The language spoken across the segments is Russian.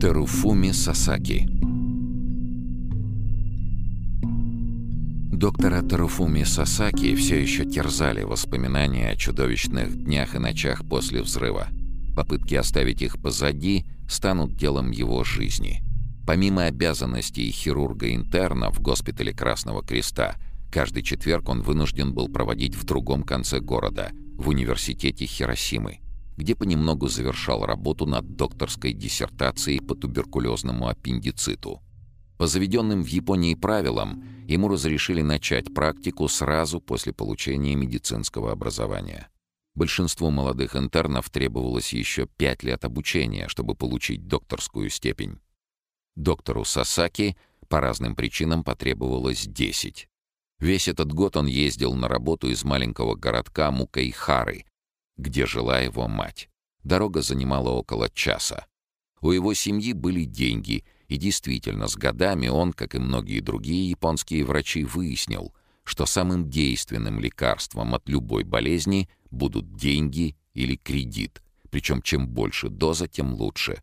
Теруфуми Сасаки Доктора Теруфуми Сасаки все еще терзали воспоминания о чудовищных днях и ночах после взрыва. Попытки оставить их позади станут делом его жизни. Помимо обязанностей хирурга-интерна в госпитале Красного Креста, каждый четверг он вынужден был проводить в другом конце города, в университете Хиросимы где понемногу завершал работу над докторской диссертацией по туберкулезному аппендициту. По заведенным в Японии правилам, ему разрешили начать практику сразу после получения медицинского образования. Большинству молодых интернов требовалось еще пять лет обучения, чтобы получить докторскую степень. Доктору Сасаки по разным причинам потребовалось 10. Весь этот год он ездил на работу из маленького городка Мукайхары, где жила его мать. Дорога занимала около часа. У его семьи были деньги, и действительно, с годами он, как и многие другие японские врачи, выяснил, что самым действенным лекарством от любой болезни будут деньги или кредит, причем чем больше доза, тем лучше.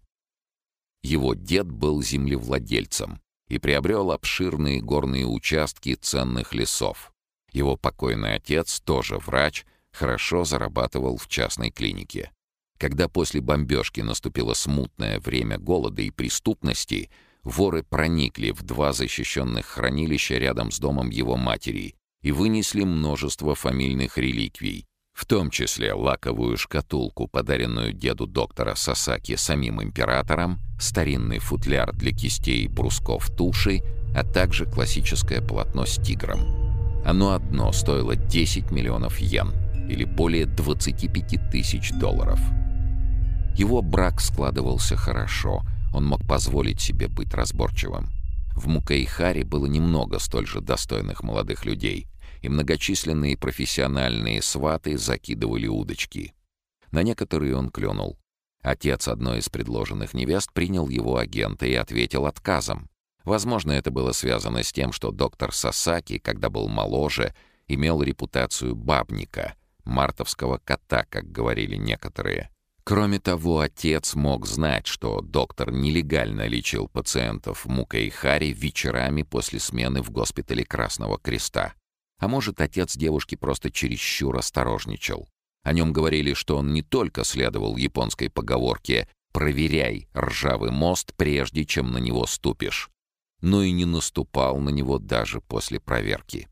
Его дед был землевладельцем и приобрел обширные горные участки ценных лесов. Его покойный отец, тоже врач, хорошо зарабатывал в частной клинике. Когда после бомбежки наступило смутное время голода и преступности, воры проникли в два защищенных хранилища рядом с домом его матери и вынесли множество фамильных реликвий, в том числе лаковую шкатулку, подаренную деду доктора Сасаки самим императором, старинный футляр для кистей и брусков туши, а также классическое полотно с тигром. Оно одно стоило 10 миллионов йен — или более 25 тысяч долларов. Его брак складывался хорошо, он мог позволить себе быть разборчивым. В Мукайхаре было немного столь же достойных молодых людей, и многочисленные профессиональные сваты закидывали удочки. На некоторые он клюнул. Отец одной из предложенных невест принял его агента и ответил отказом. Возможно, это было связано с тем, что доктор Сасаки, когда был моложе, имел репутацию бабника — мартовского кота, как говорили некоторые. Кроме того, отец мог знать, что доктор нелегально лечил пациентов Мука и Хари вечерами после смены в госпитале Красного Креста. А может, отец девушки просто чересчур осторожничал. О нем говорили, что он не только следовал японской поговорке «проверяй ржавый мост, прежде чем на него ступишь», но и не наступал на него даже после проверки.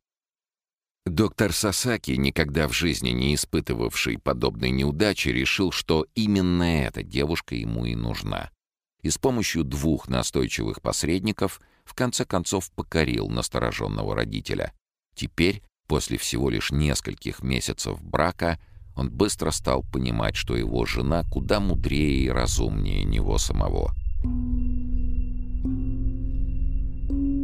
Доктор Сасаки, никогда в жизни не испытывавший подобной неудачи, решил, что именно эта девушка ему и нужна. И с помощью двух настойчивых посредников в конце концов покорил настороженного родителя. Теперь, после всего лишь нескольких месяцев брака, он быстро стал понимать, что его жена куда мудрее и разумнее него самого. В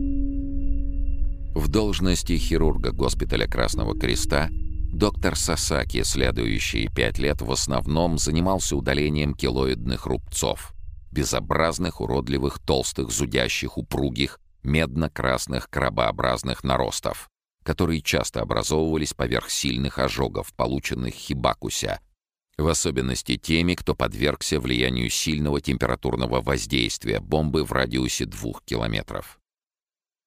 должности хирурга госпиталя Красного Креста доктор Сасаки следующие пять лет в основном занимался удалением килоидных рубцов, безобразных, уродливых, толстых, зудящих, упругих, медно-красных крабообразных наростов, которые часто образовывались поверх сильных ожогов, полученных хибакуся, в особенности теми, кто подвергся влиянию сильного температурного воздействия бомбы в радиусе двух километров.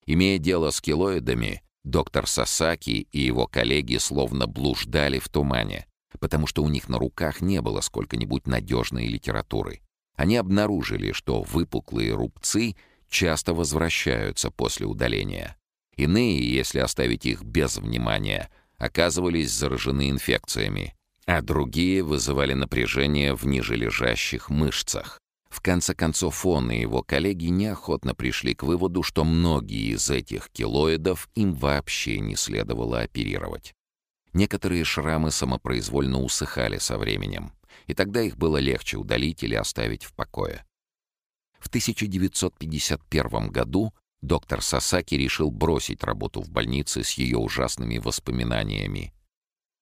Имея дело с килоидами, доктор Сасаки и его коллеги словно блуждали в тумане, потому что у них на руках не было сколько-нибудь надежной литературы. Они обнаружили, что выпуклые рубцы часто возвращаются после удаления. Иные, если оставить их без внимания, оказывались заражены инфекциями, а другие вызывали напряжение в нижележащих мышцах. В конце концов, он и его коллеги неохотно пришли к выводу, что многие из этих килоидов им вообще не следовало оперировать. Некоторые шрамы самопроизвольно усыхали со временем, и тогда их было легче удалить или оставить в покое. В 1951 году доктор Сасаки решил бросить работу в больнице с ее ужасными воспоминаниями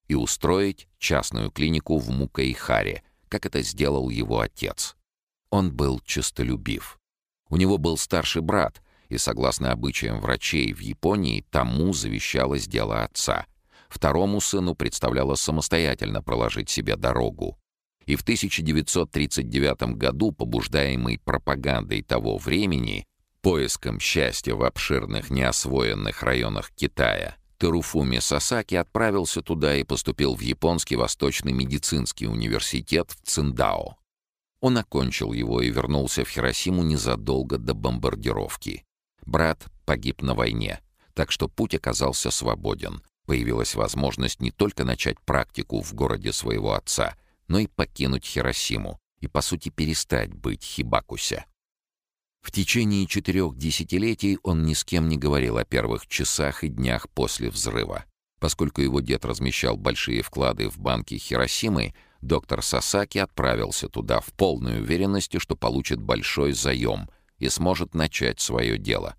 и устроить частную клинику в Мукаихаре, как это сделал его отец. Он был честолюбив. У него был старший брат, и, согласно обычаям врачей в Японии, тому завещалось дело отца. Второму сыну представляло самостоятельно проложить себе дорогу. И в 1939 году, побуждаемый пропагандой того времени, поиском счастья в обширных неосвоенных районах Китая, Теруфуми Сасаки отправился туда и поступил в Японский Восточный медицинский университет в Циндао. Он окончил его и вернулся в Хиросиму незадолго до бомбардировки. Брат погиб на войне, так что путь оказался свободен. Появилась возможность не только начать практику в городе своего отца, но и покинуть Хиросиму и, по сути, перестать быть Хибакуся. В течение четырех десятилетий он ни с кем не говорил о первых часах и днях после взрыва. Поскольку его дед размещал большие вклады в банке Хиросимы, доктор Сасаки отправился туда в полной уверенности, что получит большой заем и сможет начать свое дело.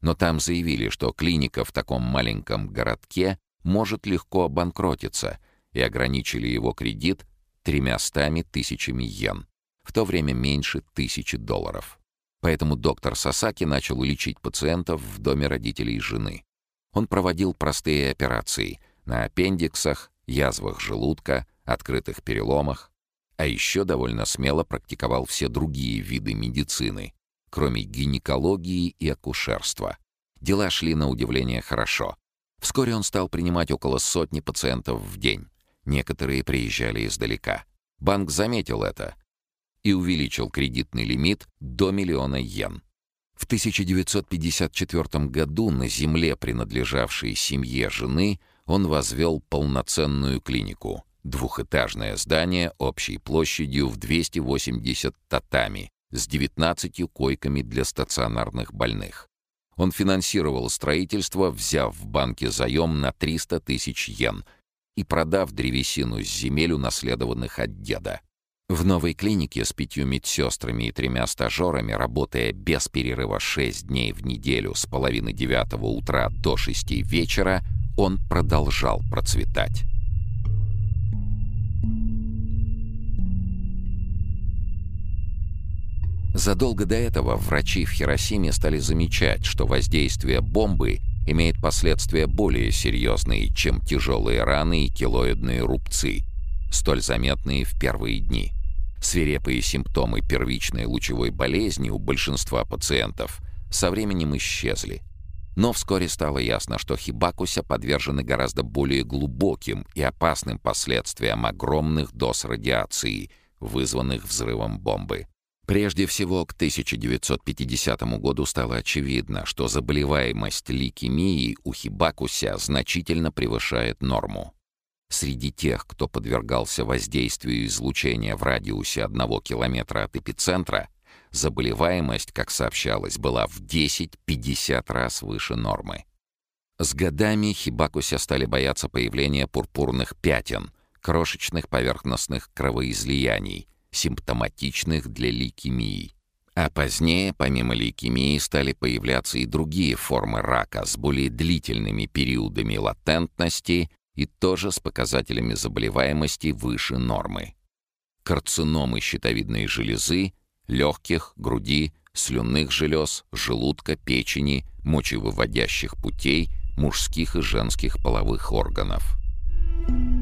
Но там заявили, что клиника в таком маленьком городке может легко обанкротиться, и ограничили его кредит тремястами тысячами йен, в то время меньше тысячи долларов. Поэтому доктор Сасаки начал лечить пациентов в доме родителей жены. Он проводил простые операции на аппендиксах, язвах желудка, открытых переломах, а еще довольно смело практиковал все другие виды медицины, кроме гинекологии и акушерства. Дела шли на удивление хорошо. Вскоре он стал принимать около сотни пациентов в день. Некоторые приезжали издалека. Банк заметил это и увеличил кредитный лимит до миллиона йен. В 1954 году на земле, принадлежавшей семье жены, он возвел полноценную клинику. Двухэтажное здание общей площадью в 280 татами с 19 койками для стационарных больных. Он финансировал строительство, взяв в банке заем на 300 тысяч йен и продав древесину с земель, унаследованных от деда. В новой клинике с пятью медсестрами и тремя стажерами, работая без перерыва шесть дней в неделю с половины девятого утра до шести вечера, он продолжал процветать. Задолго до этого врачи в Хиросиме стали замечать, что воздействие бомбы имеет последствия более серьезные, чем тяжелые раны и килоидные рубцы, столь заметные в первые дни. Свирепые симптомы первичной лучевой болезни у большинства пациентов со временем исчезли. Но вскоре стало ясно, что хибакуся подвержены гораздо более глубоким и опасным последствиям огромных доз радиации, вызванных взрывом бомбы. Прежде всего, к 1950 году стало очевидно, что заболеваемость лейкемией у хибакуся значительно превышает норму. Среди тех, кто подвергался воздействию излучения в радиусе одного километра от эпицентра, заболеваемость, как сообщалось, была в 10-50 раз выше нормы. С годами хибакуся стали бояться появления пурпурных пятен, крошечных поверхностных кровоизлияний, симптоматичных для лейкемии. А позднее, помимо лейкемии, стали появляться и другие формы рака с более длительными периодами латентности и тоже с показателями заболеваемости выше нормы. Карциномы щитовидной железы, легких, груди, слюнных желез, желудка, печени, мочевыводящих путей, мужских и женских половых органов. У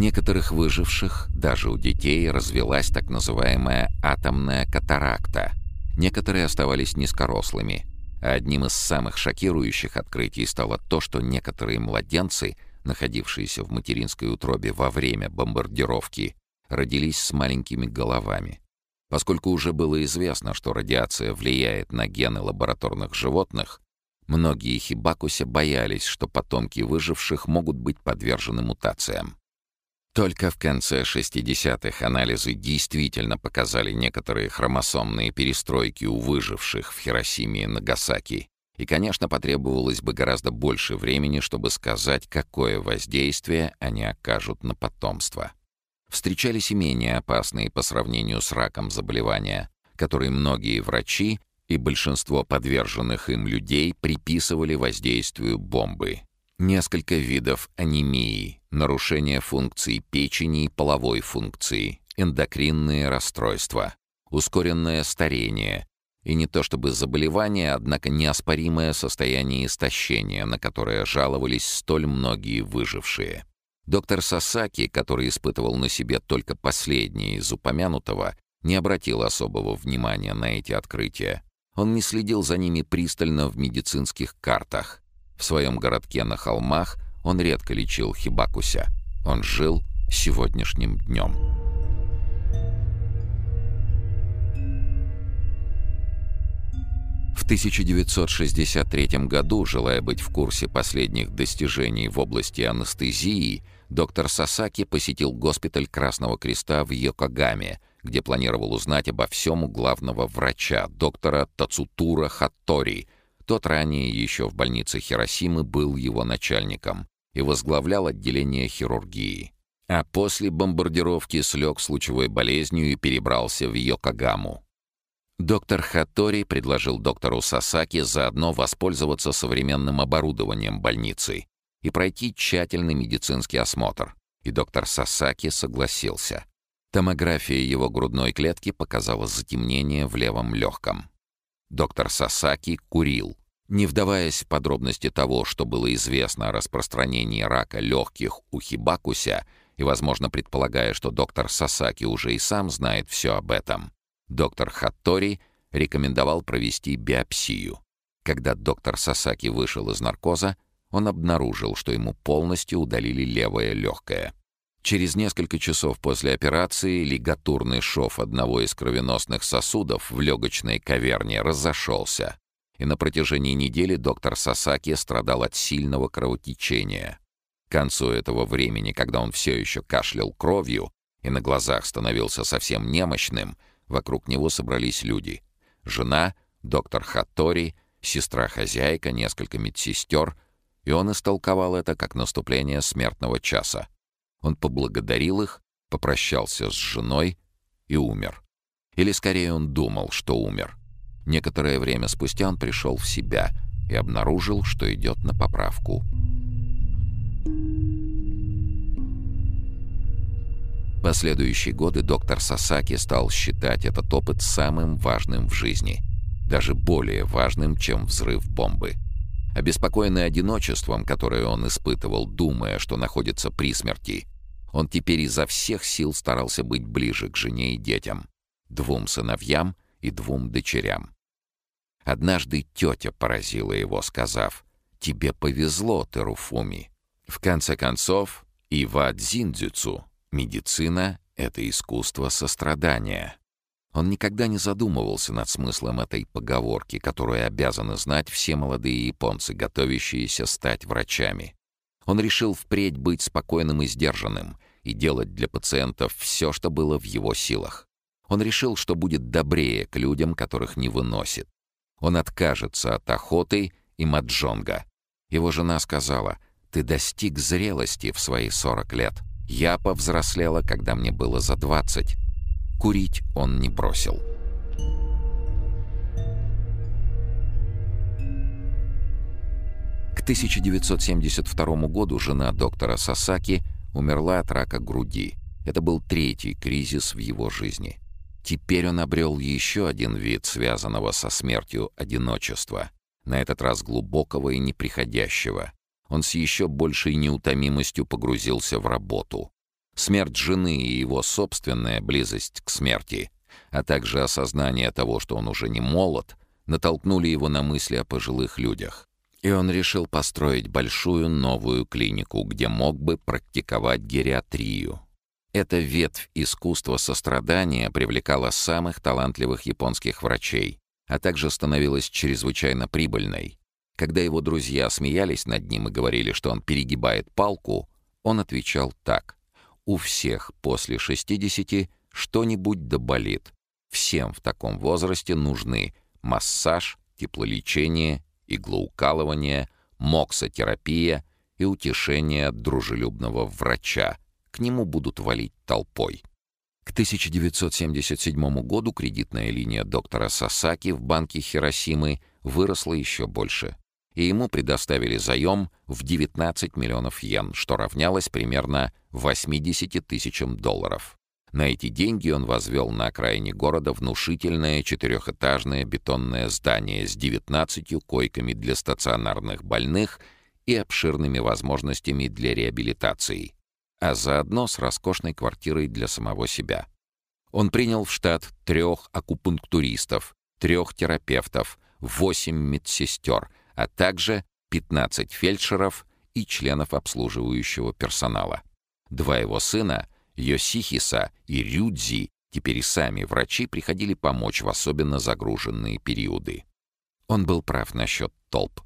некоторых выживших, даже у детей, развелась так называемая атомная катаракта, Некоторые оставались низкорослыми. Одним из самых шокирующих открытий стало то, что некоторые младенцы, находившиеся в материнской утробе во время бомбардировки, родились с маленькими головами. Поскольку уже было известно, что радиация влияет на гены лабораторных животных, многие хибакуся боялись, что потомки выживших могут быть подвержены мутациям. Только в конце 60-х анализы действительно показали некоторые хромосомные перестройки у выживших в Хиросиме и Нагасаки. И, конечно, потребовалось бы гораздо больше времени, чтобы сказать, какое воздействие они окажут на потомство. Встречались и менее опасные по сравнению с раком заболевания, которые многие врачи и большинство подверженных им людей приписывали воздействию бомбы. Несколько видов анемии, нарушение функций печени и половой функции, эндокринные расстройства, ускоренное старение, И не то чтобы заболевание, однако неоспоримое состояние истощения, на которое жаловались столь многие выжившие. Доктор Сасаки, который испытывал на себе только последнее из упомянутого, не обратил особого внимания на эти открытия. Он не следил за ними пристально в медицинских картах. В своем городке на холмах он редко лечил Хибакуся. Он жил сегодняшним днем. В 1963 году, желая быть в курсе последних достижений в области анестезии, доктор Сасаки посетил госпиталь Красного Креста в Йокогаме, где планировал узнать обо всем у главного врача, доктора Тацутура Хаттори. Тот ранее еще в больнице Хиросимы был его начальником и возглавлял отделение хирургии. А после бомбардировки слег с лучевой болезнью и перебрался в Йокогаму. Доктор Хаттори предложил доктору Сасаки заодно воспользоваться современным оборудованием больницы и пройти тщательный медицинский осмотр, и доктор Сасаки согласился. Томография его грудной клетки показала затемнение в левом легком. Доктор Сасаки курил. Не вдаваясь в подробности того, что было известно о распространении рака легких у Хибакуся, и, возможно, предполагая, что доктор Сасаки уже и сам знает все об этом, Доктор Хаттори рекомендовал провести биопсию. Когда доктор Сасаки вышел из наркоза, он обнаружил, что ему полностью удалили левое легкое. Через несколько часов после операции лигатурный шов одного из кровеносных сосудов в легочной каверне разошелся, и на протяжении недели доктор Сасаки страдал от сильного кровотечения. К концу этого времени, когда он все еще кашлял кровью и на глазах становился совсем немощным, Вокруг него собрались люди. Жена, доктор Хаттори, сестра-хозяйка, несколько медсестер, и он истолковал это как наступление смертного часа. Он поблагодарил их, попрощался с женой и умер. Или скорее он думал, что умер. Некоторое время спустя он пришел в себя и обнаружил, что идет на поправку. Последующие годы доктор Сасаки стал считать этот опыт самым важным в жизни, даже более важным, чем взрыв бомбы. Обеспокоенный одиночеством, которое он испытывал, думая, что находится при смерти, он теперь изо всех сил старался быть ближе к жене и детям, двум сыновьям и двум дочерям. Однажды тетя поразила его, сказав, «Тебе повезло, Теруфуми». В конце концов, Ива Дзиндзюцу, Медицина — это искусство сострадания. Он никогда не задумывался над смыслом этой поговорки, которую обязаны знать все молодые японцы, готовящиеся стать врачами. Он решил впредь быть спокойным и сдержанным и делать для пациентов все, что было в его силах. Он решил, что будет добрее к людям, которых не выносит. Он откажется от охоты и маджонга. Его жена сказала, «Ты достиг зрелости в свои 40 лет». Я повзрослела, когда мне было за 20. Курить он не бросил. К 1972 году жена доктора Сасаки умерла от рака груди. Это был третий кризис в его жизни. Теперь он обрел еще один вид связанного со смертью одиночества, на этот раз глубокого и неприходящего. Он с еще большей неутомимостью погрузился в работу. Смерть жены и его собственная близость к смерти, а также осознание того, что он уже не молод, натолкнули его на мысли о пожилых людях. И он решил построить большую новую клинику, где мог бы практиковать гериатрию. Эта ветвь искусства сострадания привлекала самых талантливых японских врачей, а также становилась чрезвычайно прибыльной. Когда его друзья смеялись над ним и говорили, что он перегибает палку, он отвечал так. «У всех после 60 что-нибудь доболит. Всем в таком возрасте нужны массаж, теплолечение, иглоукалывание, моксотерапия и утешение дружелюбного врача. К нему будут валить толпой». К 1977 году кредитная линия доктора Сасаки в банке Хиросимы выросла еще больше и ему предоставили заем в 19 миллионов йен, что равнялось примерно 80 тысячам долларов. На эти деньги он возвел на окраине города внушительное четырехэтажное бетонное здание с 19 койками для стационарных больных и обширными возможностями для реабилитации, а заодно с роскошной квартирой для самого себя. Он принял в штат трех акупунктуристов, трех терапевтов, восемь медсестер, а также 15 фельдшеров и членов обслуживающего персонала. Два его сына — Йосихиса и Рюдзи, теперь и сами врачи, приходили помочь в особенно загруженные периоды. Он был прав насчет толп.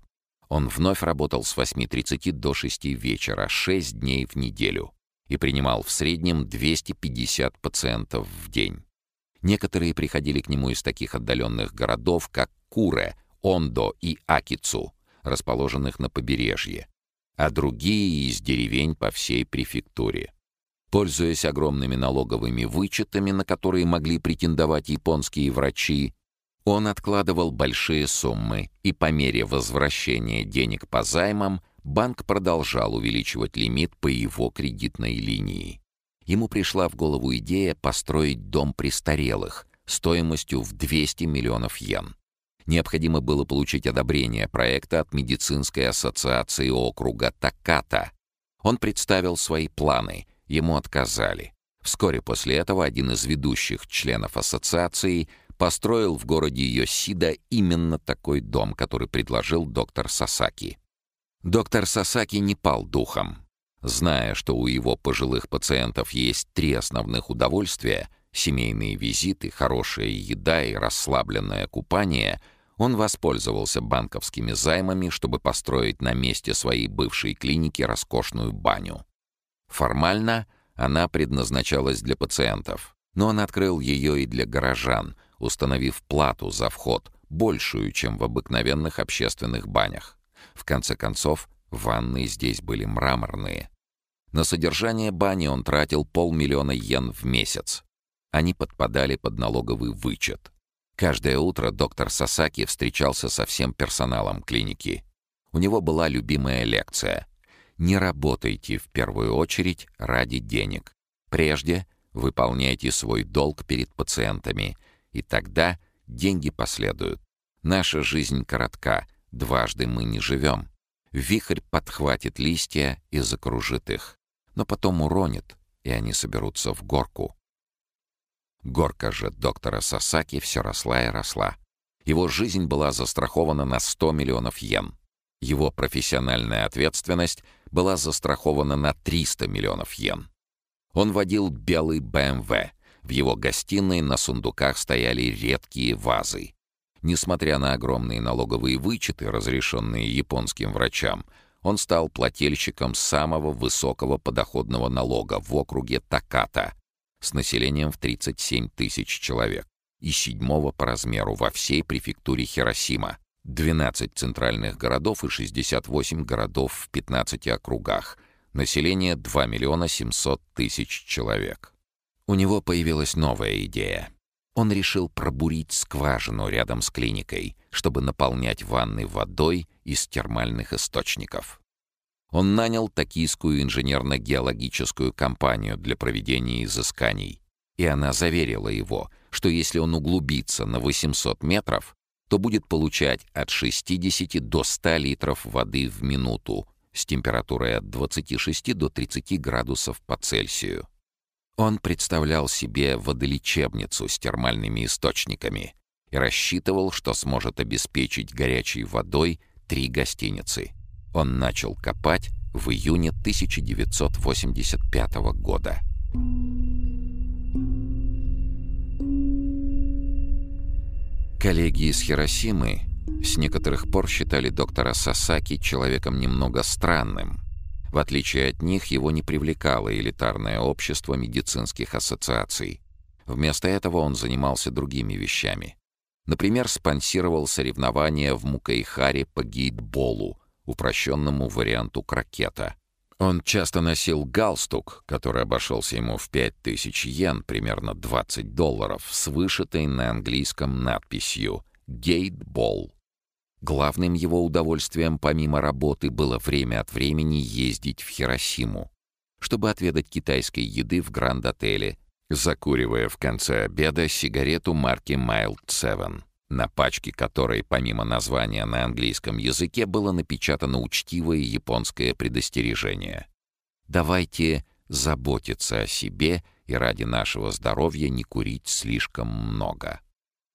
Он вновь работал с 8.30 до 6 вечера, 6 дней в неделю, и принимал в среднем 250 пациентов в день. Некоторые приходили к нему из таких отдаленных городов, как Куре, Ондо и Акицу, расположенных на побережье, а другие — из деревень по всей префектуре. Пользуясь огромными налоговыми вычетами, на которые могли претендовать японские врачи, он откладывал большие суммы, и по мере возвращения денег по займам банк продолжал увеличивать лимит по его кредитной линии. Ему пришла в голову идея построить дом престарелых стоимостью в 200 миллионов йен. Необходимо было получить одобрение проекта от медицинской ассоциации округа Таката. Он представил свои планы — Ему отказали. Вскоре после этого один из ведущих членов ассоциации построил в городе Йосида именно такой дом, который предложил доктор Сасаки. Доктор Сасаки не пал духом. Зная, что у его пожилых пациентов есть три основных удовольствия — семейные визиты, хорошая еда и расслабленное купание — он воспользовался банковскими займами, чтобы построить на месте своей бывшей клиники роскошную баню. Формально она предназначалась для пациентов, но он открыл ее и для горожан, установив плату за вход, большую, чем в обыкновенных общественных банях. В конце концов, ванны здесь были мраморные. На содержание бани он тратил полмиллиона йен в месяц. Они подпадали под налоговый вычет. Каждое утро доктор Сасаки встречался со всем персоналом клиники. У него была любимая лекция — не работайте в первую очередь ради денег. Прежде выполняйте свой долг перед пациентами, и тогда деньги последуют. Наша жизнь коротка, дважды мы не живем. Вихрь подхватит листья и закружит их, но потом уронит, и они соберутся в горку. Горка же доктора Сасаки все росла и росла. Его жизнь была застрахована на 100 миллионов йен. Его профессиональная ответственность была застрахована на 300 миллионов йен. Он водил белый БМВ. Эм В его гостиной на сундуках стояли редкие вазы. Несмотря на огромные налоговые вычеты, разрешенные японским врачам, он стал плательщиком самого высокого подоходного налога в округе Таката с населением в 37 тысяч человек и седьмого по размеру во всей префектуре Хиросима, 12 центральных городов и 68 городов в 15 округах. Население 2 миллиона 700 тысяч человек. У него появилась новая идея. Он решил пробурить скважину рядом с клиникой, чтобы наполнять ванны водой из термальных источников. Он нанял токийскую инженерно-геологическую компанию для проведения изысканий, и она заверила его, что если он углубится на 800 метров, то будет получать от 60 до 100 литров воды в минуту с температурой от 26 до 30 градусов по Цельсию. Он представлял себе водолечебницу с термальными источниками и рассчитывал, что сможет обеспечить горячей водой три гостиницы. Он начал копать в июне 1985 года. Коллеги из Хиросимы с некоторых пор считали доктора Сасаки человеком немного странным. В отличие от них, его не привлекало элитарное общество медицинских ассоциаций. Вместо этого он занимался другими вещами. Например, спонсировал соревнования в Мукайхаре по гейтболу, упрощенному варианту крокета. Он часто носил галстук, который обошелся ему в 5000 йен, примерно 20 долларов, с вышитой на английском надписью «Гейтбол». Главным его удовольствием помимо работы было время от времени ездить в Хиросиму, чтобы отведать китайской еды в Гранд-отеле, закуривая в конце обеда сигарету марки Mild Seven, на пачке которой, помимо названия на английском языке, было напечатано учтивое японское предостережение. «Давайте заботиться о себе и ради нашего здоровья не курить слишком много».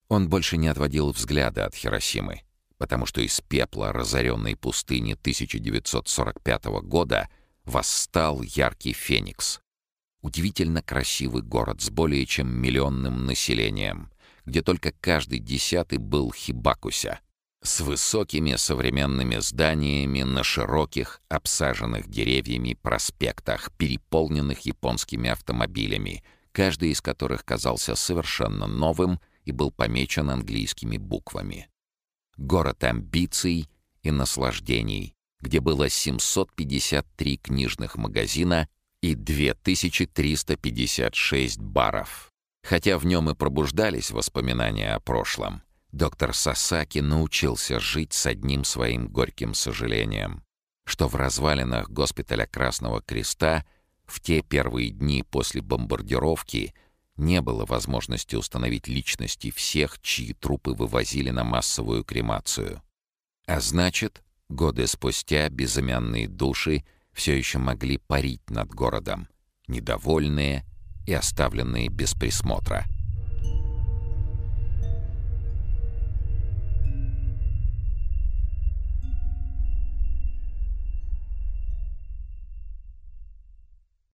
Он больше не отводил взгляда от Хиросимы, потому что из пепла разоренной пустыни 1945 года восстал яркий феникс. Удивительно красивый город с более чем миллионным населением, где только каждый десятый был хибакуся, с высокими современными зданиями на широких, обсаженных деревьями проспектах, переполненных японскими автомобилями, каждый из которых казался совершенно новым и был помечен английскими буквами. Город амбиций и наслаждений, где было 753 книжных магазина и 2356 баров. Хотя в нем и пробуждались воспоминания о прошлом, доктор Сасаки научился жить с одним своим горьким сожалением, что в развалинах госпиталя Красного Креста в те первые дни после бомбардировки – не было возможности установить личности всех, чьи трупы вывозили на массовую кремацию. А значит, годы спустя безымянные души все еще могли парить над городом, недовольные и оставленные без присмотра.